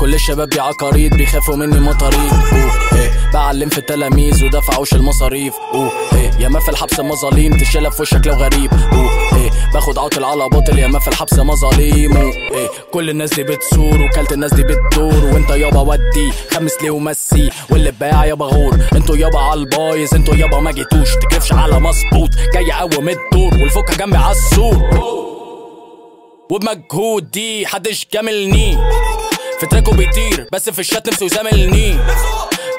كل الشباب عقاريد بيخافوا مني مطاريد. بعلم في التلاميذ ودفعوش المصاريف. أوه إيه ياما في الحبس مظاليم تشيلها في وشك لو غريب. أوه إيه باخد عاطل على باطل ياما في الحبس مظاليم. أوه إيه كل الناس دي بتثور وكلت الناس دي بتدور. وأنت يابا ودي خمس ليه ومسي. واللي باع يابا غور. أنتوا يابا على البايظ أنتوا يابا ما جيتوش. تكرفش على مظبوط جاي اقوم الدور. والفكة جنبي على السور. وبمجهود دي حدش جاملني. في تراكو بيطير بس في الشات نفسه يزاملني.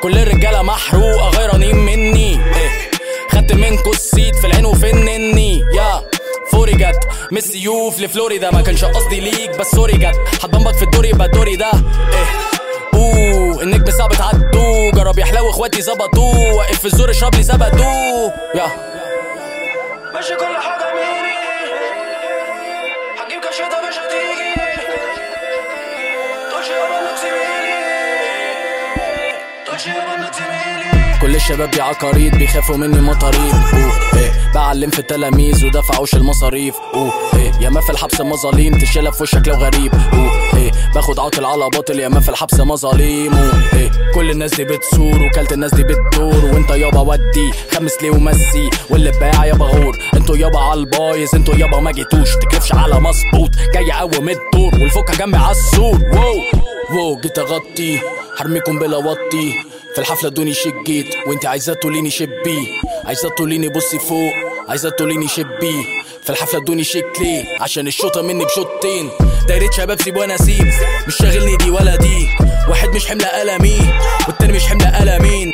كل الرجالة محروقة غيرانين مني. إيه. خدت منكو السيت في العين وفنني يا. فوري جت. من السيوف لفلوريدا. ما كانش قصدي ليك بس سوري جت. هتبمبك في الدوري يبقى الدوري ده. إيه. أوه النجم صعب تعدوه. جرب يحلو إخواتي ظبطوه واقف في الزور اشرب لي زبدوه. يا. ماشي كل حاجة ميري كل الشباب دي عقاريد بيخافوا مني مطاريد. إيه. بعلم في التلاميذ ودفعوش المصاريف. أوه إيه. ياما في الحبس مظاليم تشيلها في وشك لو غريب. أوه إيه. باخد عاطل على باطل ياما في الحبس مظاليم. أوه إيه. كل الناس دي بتثور وكلت الناس دي بتدور. وانت يابا ودي خمس ليه ومسي واللي باع يابا غور. أنتوا يابا على البايظ أنتوا يابا ما جيتوش. تكرفش على مظبوط جاي اقوم الدور والفكة جنبي على السور. واو. واو جيت أغطي حرميكم بلا وطي. في الحفلة ادوني شيك جيت وإنت عايزة تقوليني شبي. عايزة تقوليني بصي فوق عايزة تقوليني شبي. في الحفلة ادوني شيك ليه عشان الشوطة مني بشوطين دايرة شباب سيب وأنا أسيب مش شاغلني دي ولا دي. واحد مش حمل قلمي والتاني مش حمل قلمين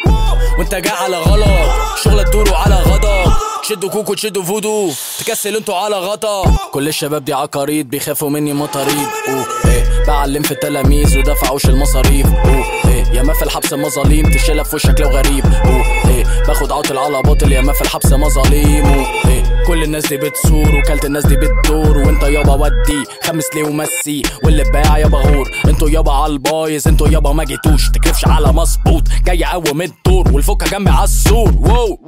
وإنت جاي على غلط شغلك تدوروا على غضب. تشدوا كوكو تشدوا فودو تكسل إنتوا على غطا. كل الشباب دي عقاريد بيخافوا مني مطاريد. أوه. إيه؟ بعلم في التلاميذ ودفعوش المصاريف. أوه إيه؟ ياما في الحبس مظاليم تشيلها في وشك لو غريب. أوه إيه؟ باخد عاطل على باطل ياما في الحبس مظاليم. أوه إيه؟ كل الناس دي بتثور وكلت الناس دي بتدور. وانت يابا ودي خمس ليه ومسي واللي باع يابا غور. أنتوا يابا على البايظ أنتوا يابا ما جيتوش. تكرفش على مظبوط جاي اقوم الدور والفكة جنبي على السور. واو.